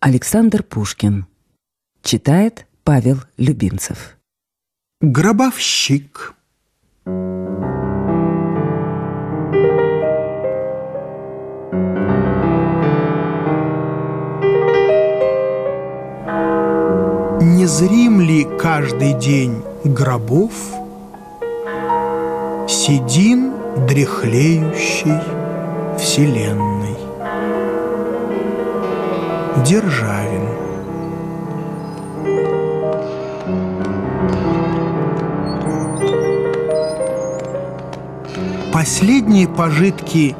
Александр Пушкин. Читает Павел Любимцев. Гробовщик. Не зрим ли каждый день гробов Седин дряхлеющей вселенной? Державин Последние пожитки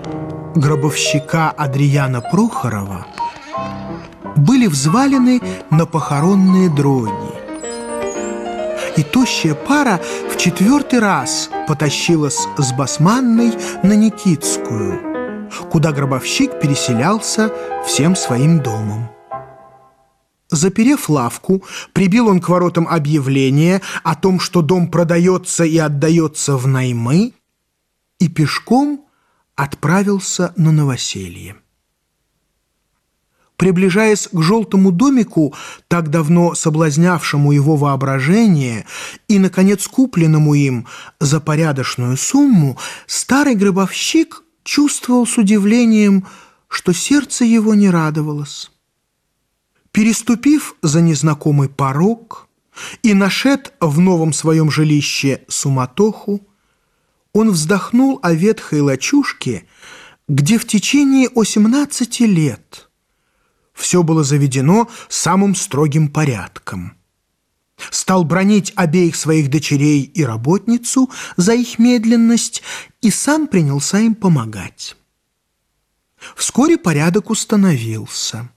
гробовщика Адрияна Прохорова были взвалены на похоронные дроги. И тощая пара в четвертый раз потащилась с Басманной на Никитскую, куда гробовщик переселялся всем своим домом. Заперев лавку, прибил он к воротам объявление о том, что дом продается и отдается в наймы, и пешком отправился на новоселье. Приближаясь к желтому домику, так давно соблазнявшему его воображение и, наконец, купленному им за порядочную сумму, старый гробовщик чувствовал с удивлением, что сердце его не радовалось. Переступив за незнакомый порог и нашед в новом своем жилище суматоху, он вздохнул о ветхой лачушке, где в течение 18 лет все было заведено самым строгим порядком. Стал бронить обеих своих дочерей и работницу за их медленность и сам принялся им помогать. Вскоре порядок установился.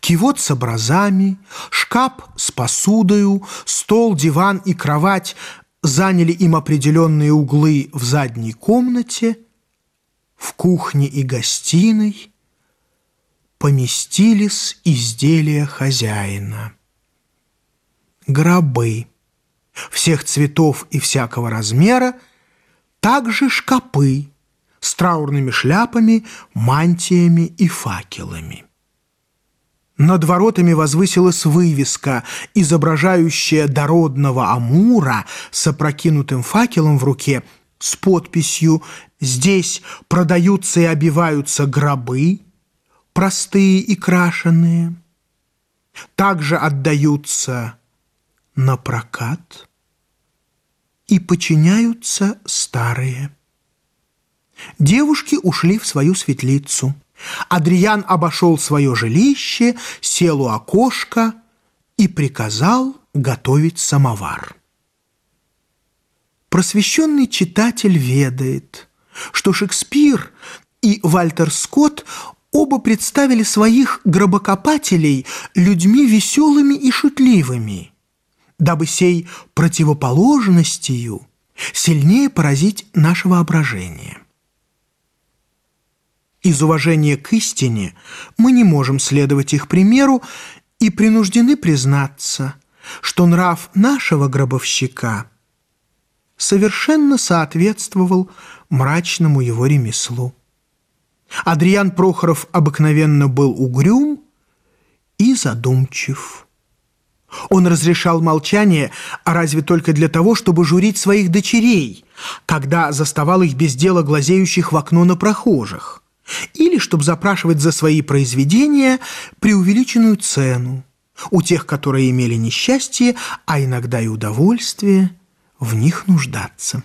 Кивот с образами, шкаф с посудою, стол, диван и кровать заняли им определенные углы в задней комнате, в кухне и гостиной поместились изделия хозяина. Гробы всех цветов и всякого размера, также шкапы с траурными шляпами, мантиями и факелами. Над воротами возвысилась вывеска, изображающая дородного Амура с опрокинутым факелом в руке с подписью «Здесь продаются и обиваются гробы, простые и крашеные, также отдаются на прокат и подчиняются старые». Девушки ушли в свою светлицу – Адриан обошел свое жилище, сел у окошка и приказал готовить самовар. Просвещенный читатель ведает, что Шекспир и Вальтер Скотт оба представили своих гробокопателей людьми веселыми и шутливыми, дабы сей противоположностью сильнее поразить наше воображение. Из уважения к истине мы не можем следовать их примеру и принуждены признаться, что нрав нашего гробовщика совершенно соответствовал мрачному его ремеслу. Адриан Прохоров обыкновенно был угрюм и задумчив. Он разрешал молчание, а разве только для того, чтобы журить своих дочерей, когда заставал их без дела глазеющих в окно на прохожих или чтобы запрашивать за свои произведения преувеличенную цену у тех, которые имели несчастье, а иногда и удовольствие в них нуждаться.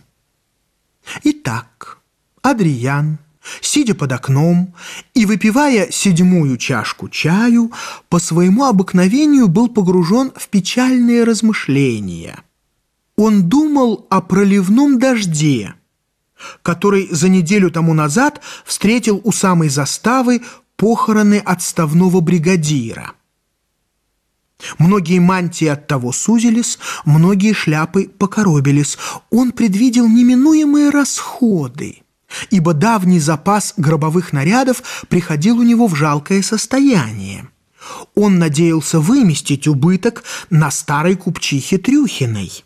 Итак, Адриан, сидя под окном и выпивая седьмую чашку чаю, по своему обыкновению был погружен в печальные размышления. Он думал о проливном дожде – который за неделю тому назад встретил у самой заставы похороны отставного бригадира. Многие мантии от того сузились, многие шляпы покоробились. Он предвидел неминуемые расходы, ибо давний запас гробовых нарядов приходил у него в жалкое состояние. Он надеялся выместить убыток на старой купчихе Трюхиной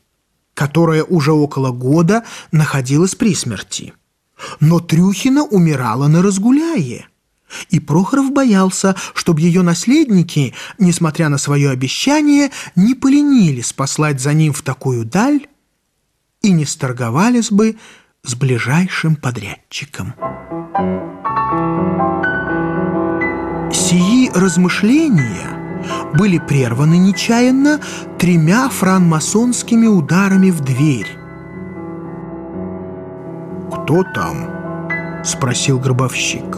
которая уже около года находилась при смерти. Но Трюхина умирала на разгуляе, И Прохоров боялся, чтобы ее наследники, несмотря на свое обещание, не поленились послать за ним в такую даль и не сторговались бы с ближайшим подрядчиком. Сии размышления были прерваны нечаянно тремя франмасонскими ударами в дверь. «Кто там?» — спросил гробовщик.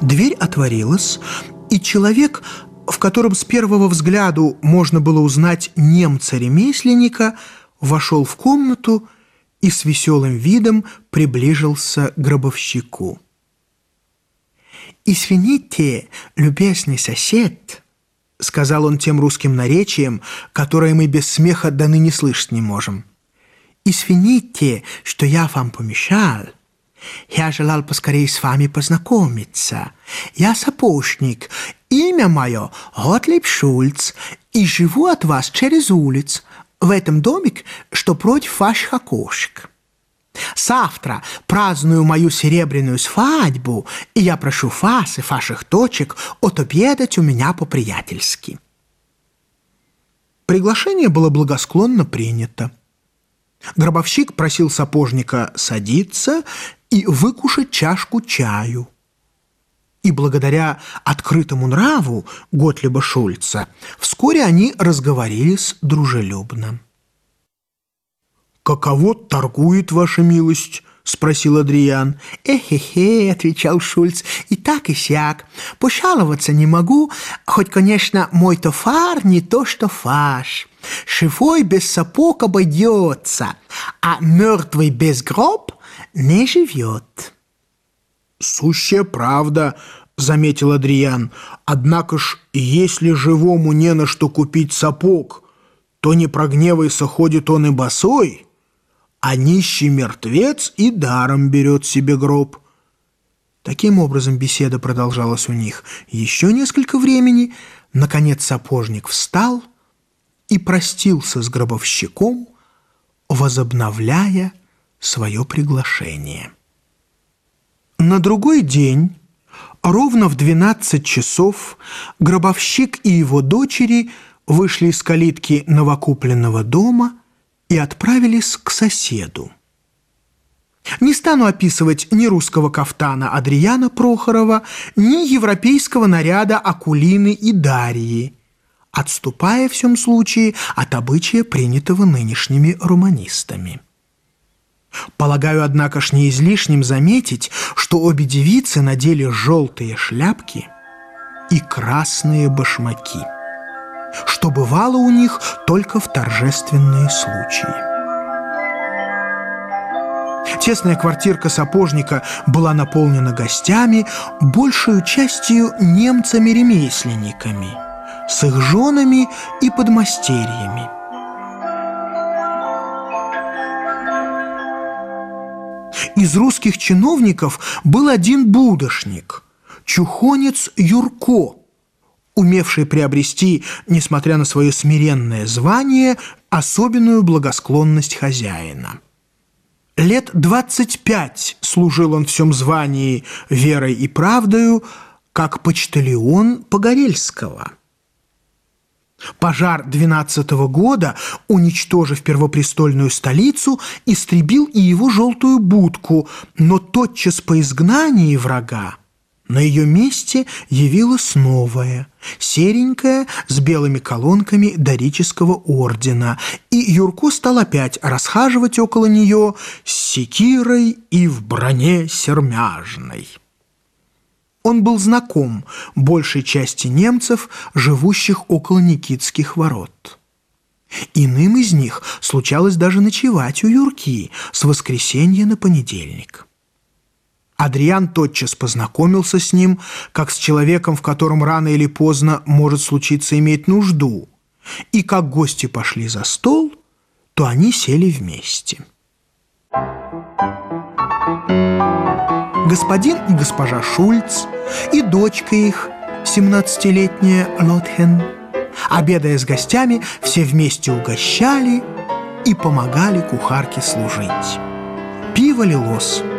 Дверь отворилась, и человек, в котором с первого взгляду можно было узнать немца-ремесленника, вошел в комнату и с веселым видом приближился к гробовщику. «Извините, любезный сосед», — сказал он тем русским наречием, которое мы без смеха до ныне слышать не можем. «Извините, что я вам помешал». Я желал поскорее с вами познакомиться. Я сапожник. Имя мое Готлиб Шульц, и живу от вас через улиц, в этом домик, что против ваших окошек. Завтра праздную мою серебряную свадьбу, и я прошу вас и ваших точек отобедать у меня по-приятельски». Приглашение было благосклонно принято. Гробовщик просил сапожника садиться и выкушать чашку чаю. И благодаря открытому нраву Готлиба Шульца вскоре они разговорились дружелюбно. «Каково торгует ваша милость?» — спросил Адриан. «Эхе-хе», — отвечал Шульц, — «и так и сяк. Пожаловаться не могу, хоть, конечно, мой тофар не то, что фаш. Шифой без сапог обойдется, а мертвый без гроб не живет». «Сущая правда», — заметил Адриан. «Однако ж, если живому не на что купить сапог, то не прогневайся, ходит он и босой» а нищий мертвец и даром берет себе гроб. Таким образом беседа продолжалась у них еще несколько времени. Наконец сапожник встал и простился с гробовщиком, возобновляя свое приглашение. На другой день, ровно в 12 часов, гробовщик и его дочери вышли из калитки новокупленного дома – и отправились к соседу. Не стану описывать ни русского кафтана Адриана Прохорова, ни европейского наряда Акулины и Дарьи, отступая в всем случае от обычая, принятого нынешними романистами. Полагаю, однако ж, не излишним заметить, что обе девицы надели желтые шляпки и красные башмаки что бывало у них только в торжественные случаи. Тесная квартирка сапожника была наполнена гостями, большую частью немцами-ремесленниками, с их женами и подмастерьями. Из русских чиновников был один будошник, чухонец Юрко – умевший приобрести, несмотря на свое смиренное звание, особенную благосклонность хозяина. Лет двадцать пять служил он в всем звании верой и правдою, как почтальон Погорельского. Пожар двенадцатого года, уничтожив первопрестольную столицу, истребил и его желтую будку, но тотчас по изгнании врага на ее месте явилась новая, серенькая, с белыми колонками дорического ордена, и Юрко стал опять расхаживать около нее с секирой и в броне сермяжной. Он был знаком большей части немцев, живущих около Никитских ворот. Иным из них случалось даже ночевать у Юрки с воскресенья на понедельник. Адриан тотчас познакомился с ним, как с человеком, в котором рано или поздно может случиться иметь нужду. И как гости пошли за стол, то они сели вместе. Господин и госпожа Шульц и дочка их, 17-летняя Лотхен, обедая с гостями, все вместе угощали и помогали кухарке служить. Пиво лилось –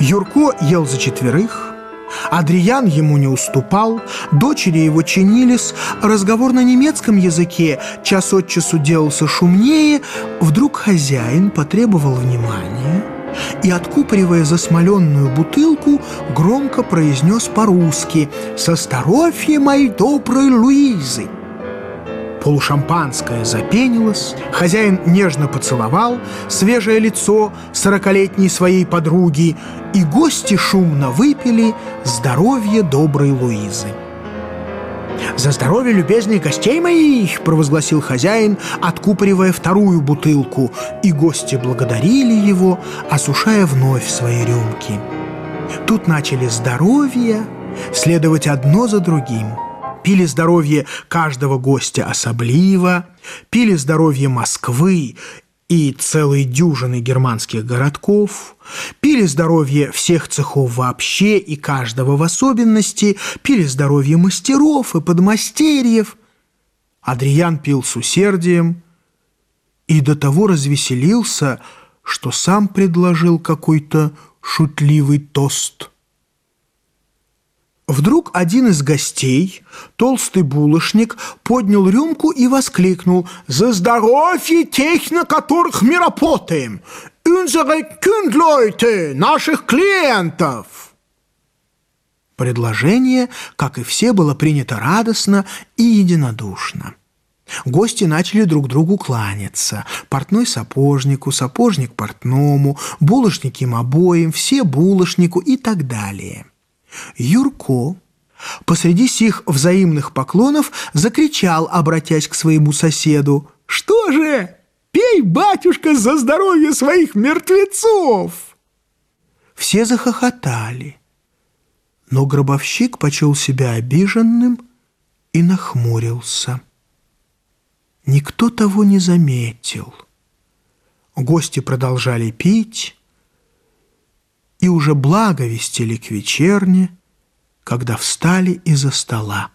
Юрко ел за четверых, Адриан ему не уступал, дочери его чинились, разговор на немецком языке час от часу делался шумнее, вдруг хозяин потребовал внимания и, откупоривая засмоленную бутылку, громко произнес по-русски «Со здоровья моей доброй Луизы!» Полушампанское запенилось, хозяин нежно поцеловал свежее лицо сорокалетней своей подруги, и гости шумно выпили здоровье доброй Луизы. «За здоровье любезных гостей моих!» – провозгласил хозяин, откупоривая вторую бутылку, и гости благодарили его, осушая вновь свои рюмки. Тут начали здоровье следовать одно за другим – пили здоровье каждого гостя особливо, пили здоровье Москвы и целой дюжины германских городков, пили здоровье всех цехов вообще и каждого в особенности, пили здоровье мастеров и подмастерьев. Адриан пил с усердием и до того развеселился, что сам предложил какой-то шутливый тост – Вдруг один из гостей, толстый булочник, поднял рюмку и воскликнул «За здоровье тех, на которых мы работаем! Unsere Kundleute, наших клиентов!» Предложение, как и все, было принято радостно и единодушно. Гости начали друг другу кланяться. Портной сапожнику, сапожник портному, булочник им обоим, все булочнику и так далее. Юрко посреди сих взаимных поклонов закричал, обратясь к своему соседу. «Что же? Пей, батюшка, за здоровье своих мертвецов!» Все захохотали, но гробовщик почел себя обиженным и нахмурился. Никто того не заметил. Гости продолжали пить, и уже благо вестили к вечерне, когда встали из-за стола.